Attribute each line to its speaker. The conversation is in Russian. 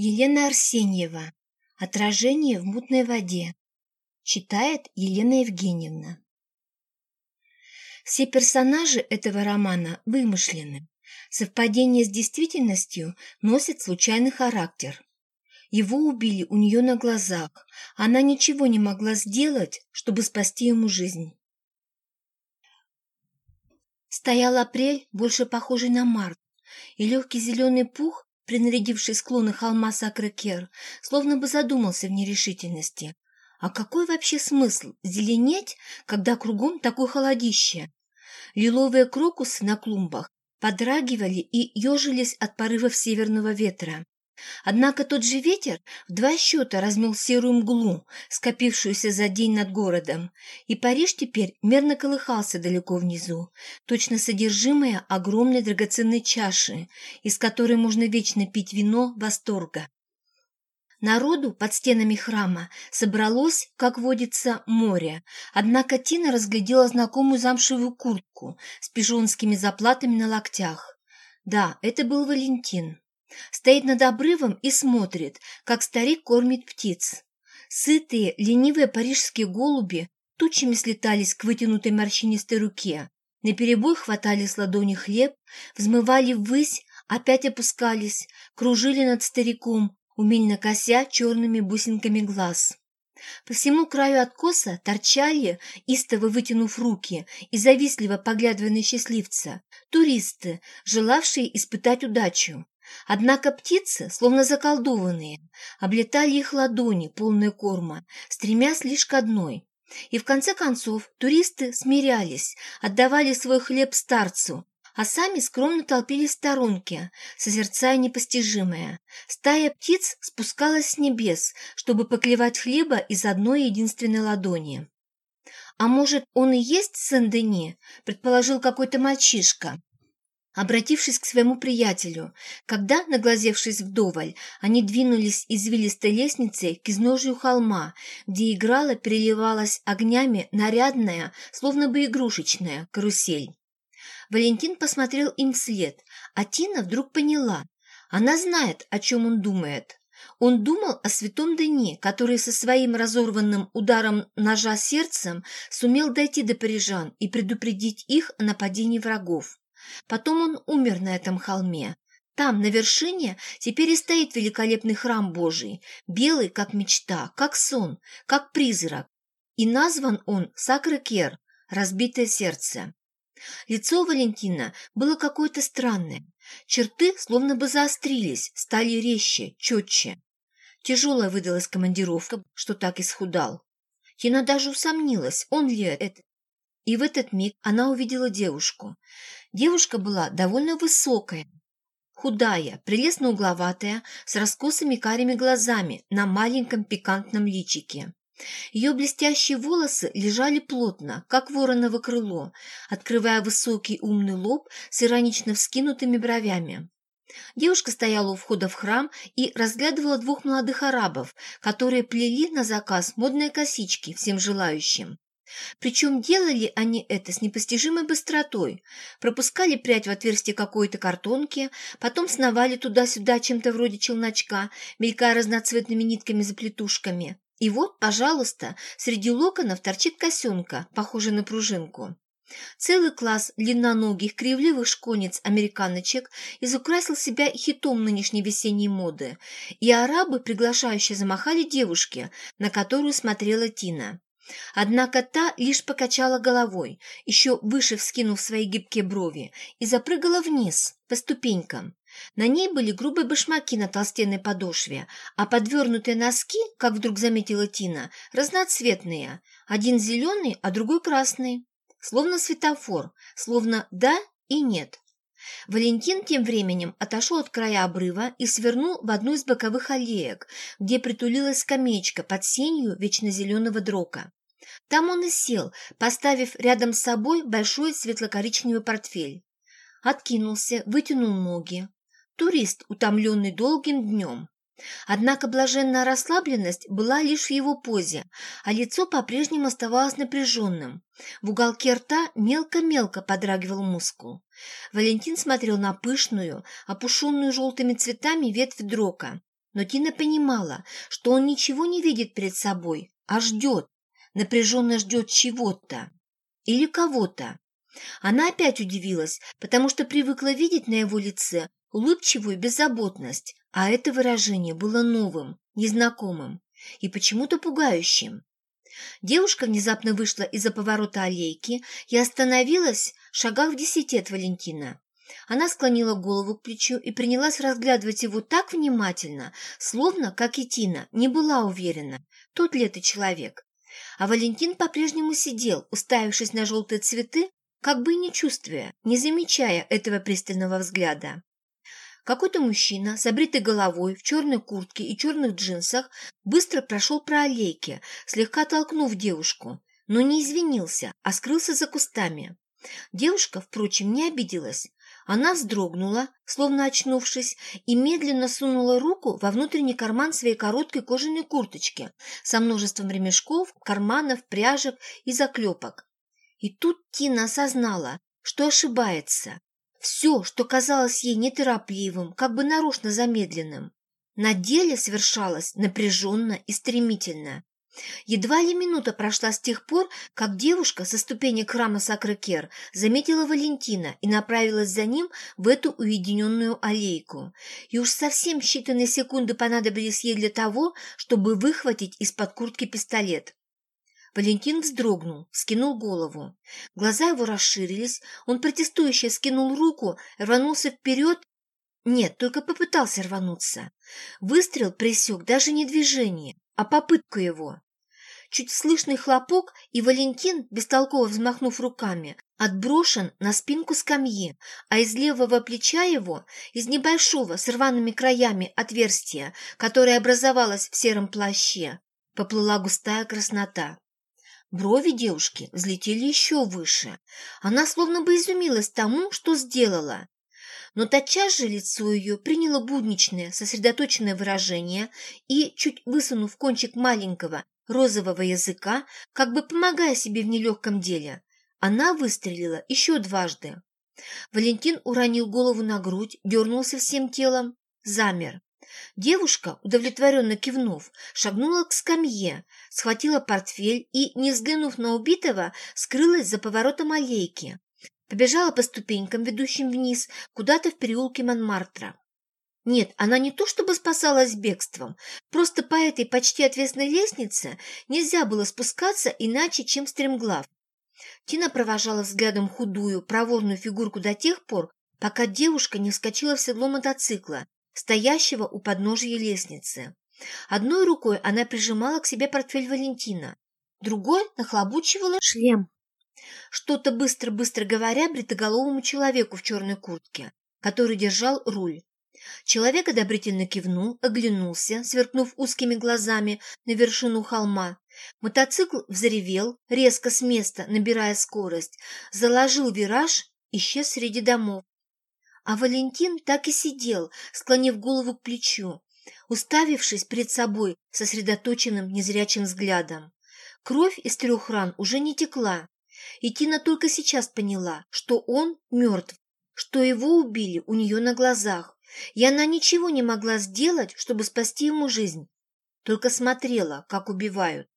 Speaker 1: Елена Арсеньева. Отражение в мутной воде. Читает Елена Евгеньевна. Все персонажи этого романа вымышлены. Совпадение с действительностью носит случайный характер. Его убили у нее на глазах. Она ничего не могла сделать, чтобы спасти ему жизнь. Стоял апрель, больше похожий на март, и легкий зеленый пух принарядивший склоны холма Сакрекер, словно бы задумался в нерешительности. А какой вообще смысл зеленеть, когда кругом такое холодище? Лиловые крокусы на клумбах подрагивали и ежились от порывов северного ветра. Однако тот же ветер в два счета размел серую мглу, скопившуюся за день над городом, и Париж теперь мерно колыхался далеко внизу, точно содержимое огромной драгоценной чаши, из которой можно вечно пить вино восторга. Народу под стенами храма собралось, как водится, море, однако Тина разглядела знакомую замшевую куртку с пижонскими заплатами на локтях. Да, это был Валентин. Стоит над обрывом и смотрит, как старик кормит птиц. Сытые, ленивые парижские голуби тучами слетались к вытянутой морщинистой руке. Наперебой хватали с ладони хлеб, взмывали ввысь, опять опускались, кружили над стариком, умильно кося черными бусинками глаз. По всему краю откоса торчали, истово вытянув руки и завистливо поглядывая на счастливца, туристы, желавшие испытать удачу. Однако птицы, словно заколдованные, облетали их ладони, полные корма, стремясь лишь к одной. И в конце концов туристы смирялись, отдавали свой хлеб старцу, а сами скромно толпились в сторонке, созерцая непостижимое. Стая птиц спускалась с небес, чтобы поклевать хлеба из одной единственной ладони. «А может, он и есть Сен-Дени?» – предположил какой-то мальчишка обратившись к своему приятелю, когда, наглазевшись вдоволь, они двинулись извилистой лестницей к изножию холма, где играла, переливалась огнями нарядная, словно бы игрушечная, карусель. Валентин посмотрел им вслед, а Тина вдруг поняла. Она знает, о чем он думает. Он думал о святом Дени, который со своим разорванным ударом ножа сердцем сумел дойти до парижан и предупредить их о нападении врагов. Потом он умер на этом холме. Там, на вершине, теперь и стоит великолепный храм Божий, белый, как мечта, как сон, как призрак. И назван он Сакрекер, разбитое сердце. Лицо Валентина было какое-то странное. Черты словно бы заострились, стали резче, четче. Тяжелая выдалась командировка, что так исхудал. Тина даже усомнилась, он ли это. И в этот миг она увидела девушку. Девушка была довольно высокая, худая, прелестно угловатая, с раскосыми карими глазами на маленьком пикантном личике. Ее блестящие волосы лежали плотно, как вороново крыло, открывая высокий умный лоб с иронично вскинутыми бровями. Девушка стояла у входа в храм и разглядывала двух молодых арабов, которые плели на заказ модные косички всем желающим. Причем делали они это с непостижимой быстротой. Пропускали прядь в отверстие какой-то картонки, потом сновали туда-сюда чем-то вроде челночка, мелькая разноцветными нитками за плетушками. И вот, пожалуйста, среди локонов торчит косенка, похожая на пружинку. Целый класс длинноногих, кривливых шконец-американочек изукрасил себя хитом нынешней весенней моды, и арабы, приглашающие, замахали девушке, на которую смотрела Тина. Однако та лишь покачала головой, еще выше вскинув свои гибкие брови, и запрыгала вниз, по ступенькам. На ней были грубые башмаки на толстенной подошве, а подвернутые носки, как вдруг заметила Тина, разноцветные. Один зеленый, а другой красный. Словно светофор, словно «да» и «нет». Валентин тем временем отошел от края обрыва и свернул в одну из боковых аллеек, где притулилась скамеечка под сенью вечно дрока. Там он и сел, поставив рядом с собой большой светло-коричневый портфель. Откинулся, вытянул ноги. Турист, утомленный долгим днем. Однако блаженная расслабленность была лишь в его позе, а лицо по-прежнему оставалось напряженным. В уголке рта мелко-мелко подрагивал мускул. Валентин смотрел на пышную, опушенную желтыми цветами ветвь дрока, но Тина понимала, что он ничего не видит перед собой, а ждет, напряженно ждет чего-то или кого-то. Она опять удивилась, потому что привыкла видеть на его лице улыбчивую беззаботность, а это выражение было новым, незнакомым и почему-то пугающим. Девушка внезапно вышла из-за поворота аллейки и остановилась в шагах в десяти от Валентина. Она склонила голову к плечу и принялась разглядывать его так внимательно, словно, как и Тина, не была уверена, тот ли это человек. А Валентин по-прежнему сидел, уставившись на желтые цветы, как бы и не чувствуя, не замечая этого пристального взгляда. Какой-то мужчина с обритой головой, в черной куртке и черных джинсах быстро прошел про аллейки, слегка толкнув девушку, но не извинился, а скрылся за кустами. Девушка, впрочем, не обиделась. Она вздрогнула, словно очнувшись, и медленно сунула руку во внутренний карман своей короткой кожаной курточки со множеством ремешков, карманов, пряжек и заклепок. И тут Тина осознала, что ошибается. Все, что казалось ей неторопливым, как бы нарочно замедленным, на деле совершалось напряженно и стремительно. Едва ли минута прошла с тех пор, как девушка со ступенек храма Сакрекер заметила Валентина и направилась за ним в эту уединенную аллейку. И уж совсем считанные секунды понадобились ей для того, чтобы выхватить из-под куртки пистолет. Валентин вздрогнул, скинул голову. Глаза его расширились, он протестующе скинул руку, рванулся вперед. Нет, только попытался рвануться. Выстрел пресек даже не движение, а попытку его. Чуть слышный хлопок, и Валентин, бестолково взмахнув руками, отброшен на спинку скамьи, а из левого плеча его, из небольшого с рваными краями отверстия, которое образовалось в сером плаще, поплыла густая краснота. Брови девушки взлетели еще выше. Она словно бы изумилась тому, что сделала. Но тотчас же лицо ее приняло будничное, сосредоточенное выражение и, чуть высунув кончик маленького розового языка, как бы помогая себе в нелегком деле, она выстрелила еще дважды. Валентин уронил голову на грудь, дернулся всем телом, замер. Девушка, удовлетворенно кивнув, шагнула к скамье, схватила портфель и, не взглянув на убитого, скрылась за поворотом аллейки. Побежала по ступенькам, ведущим вниз, куда-то в переулке Монмартра. Нет, она не то чтобы спасалась бегством, просто по этой почти отвесной лестнице нельзя было спускаться иначе, чем стремглав. Тина провожала взглядом худую, проворную фигурку до тех пор, пока девушка не вскочила в седло мотоцикла стоящего у подножия лестницы. Одной рукой она прижимала к себе портфель Валентина, другой нахлобучивала шлем. Что-то быстро-быстро говоря бритоголовому человеку в черной куртке, который держал руль. Человек одобрительно кивнул, оглянулся, сверкнув узкими глазами на вершину холма. Мотоцикл взревел, резко с места, набирая скорость, заложил вираж, исчез среди домов. А Валентин так и сидел, склонив голову к плечу, уставившись перед собой сосредоточенным незрячим взглядом. Кровь из трех ран уже не текла, и Тина только сейчас поняла, что он мертв, что его убили у нее на глазах, и она ничего не могла сделать, чтобы спасти ему жизнь, только смотрела, как убивают.